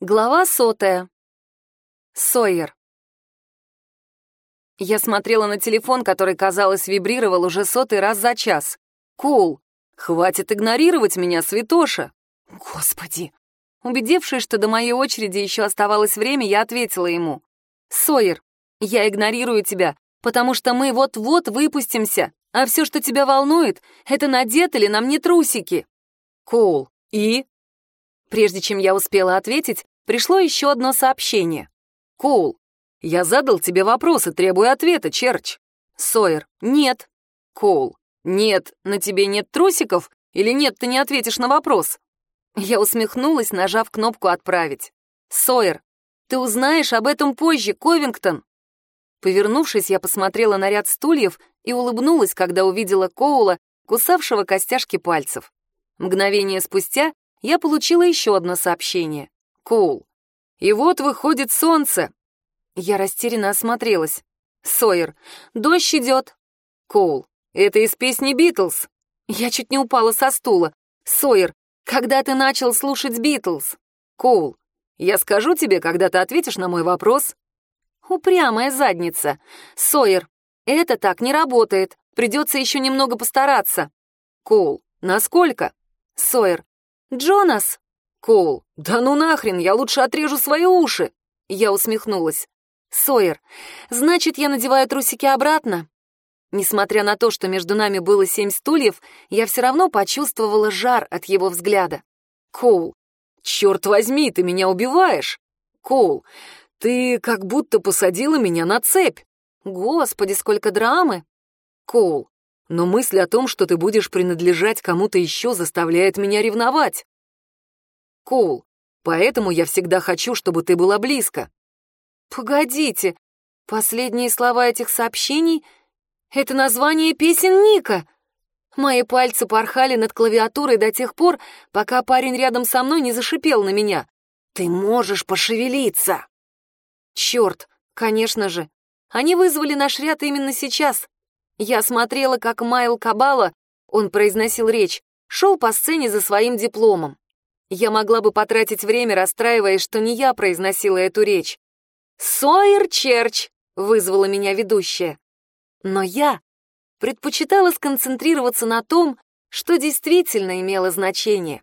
Глава сотая. Сойер. Я смотрела на телефон, который, казалось, вибрировал уже сотый раз за час. Кул, хватит игнорировать меня, святоша. Господи. Убедившись, что до моей очереди еще оставалось время, я ответила ему. Сойер, я игнорирую тебя, потому что мы вот-вот выпустимся, а все, что тебя волнует, это надеты ли нам не трусики. Кул, и? Прежде чем я успела ответить, пришло еще одно сообщение. «Коул, я задал тебе вопросы, требуя ответа, Черч». Сойер, «Нет». Коул, «Нет, на тебе нет трусиков? Или нет, ты не ответишь на вопрос?» Я усмехнулась, нажав кнопку «Отправить». «Сойер, ты узнаешь об этом позже, Ковингтон». Повернувшись, я посмотрела на ряд стульев и улыбнулась, когда увидела Коула, кусавшего костяшки пальцев. Мгновение спустя я получила еще одно сообщение. Коул. И вот выходит солнце. Я растерянно осмотрелась. Сойер. Дождь идет. Коул. Это из песни Битлз. Я чуть не упала со стула. Сойер. Когда ты начал слушать Битлз? Коул. Я скажу тебе, когда ты ответишь на мой вопрос. Упрямая задница. Сойер. Это так не работает. Придется еще немного постараться. Коул. Насколько? Сойер. «Джонас!» Коул. «Да ну нахрен, я лучше отрежу свои уши!» Я усмехнулась. «Сойер, значит, я надеваю трусики обратно?» Несмотря на то, что между нами было семь стульев, я все равно почувствовала жар от его взгляда. Коул. «Черт возьми, ты меня убиваешь!» Коул. «Ты как будто посадила меня на цепь!» «Господи, сколько драмы!» Коул. Но мысль о том, что ты будешь принадлежать кому-то еще, заставляет меня ревновать. Коул, поэтому я всегда хочу, чтобы ты была близко. Погодите, последние слова этих сообщений — это название песен Ника. Мои пальцы порхали над клавиатурой до тех пор, пока парень рядом со мной не зашипел на меня. «Ты можешь пошевелиться!» Черт, конечно же. Они вызвали наш ряд именно сейчас. Я смотрела, как Майл Кабала, он произносил речь, шел по сцене за своим дипломом. Я могла бы потратить время, расстраиваясь, что не я произносила эту речь. «Сойер Черч!» — вызвала меня ведущая. Но я предпочитала сконцентрироваться на том, что действительно имело значение.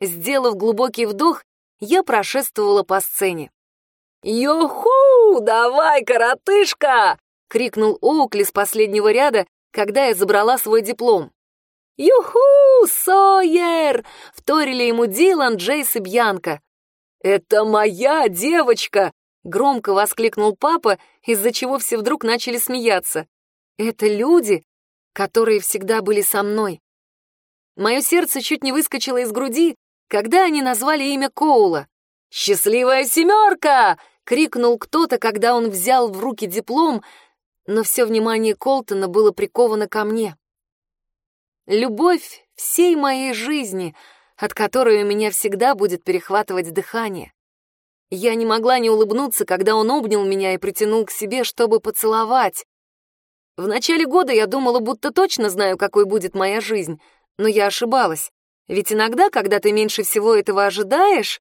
Сделав глубокий вдох, я прошествовала по сцене. «Йоху! Давай, коротышка!» — крикнул Оукли с последнего ряда, когда я забрала свой диплом. «Юху, Сойер!» — вторили ему Дилан, Джейс и Бьянка. «Это моя девочка!» — громко воскликнул папа, из-за чего все вдруг начали смеяться. «Это люди, которые всегда были со мной». Мое сердце чуть не выскочило из груди, когда они назвали имя Коула. «Счастливая семерка!» — крикнул кто-то, когда он взял в руки диплом, но все внимание Колтона было приковано ко мне. Любовь всей моей жизни, от которой у меня всегда будет перехватывать дыхание. Я не могла не улыбнуться, когда он обнял меня и притянул к себе, чтобы поцеловать. В начале года я думала, будто точно знаю, какой будет моя жизнь, но я ошибалась. Ведь иногда, когда ты меньше всего этого ожидаешь,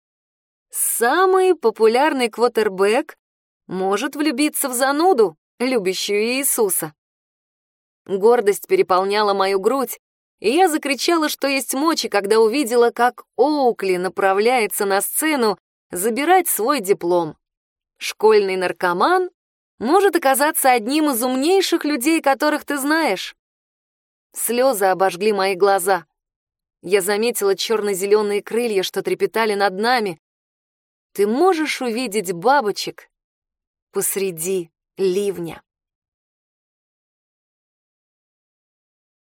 самый популярный квотербек может влюбиться в зануду любящую Иисуса. Гордость переполняла мою грудь, и я закричала, что есть мочи, когда увидела, как Оукли направляется на сцену забирать свой диплом. Школьный наркоман может оказаться одним из умнейших людей, которых ты знаешь. Слезы обожгли мои глаза. Я заметила черно-зеленые крылья, что трепетали над нами. Ты можешь увидеть бабочек посреди ливня.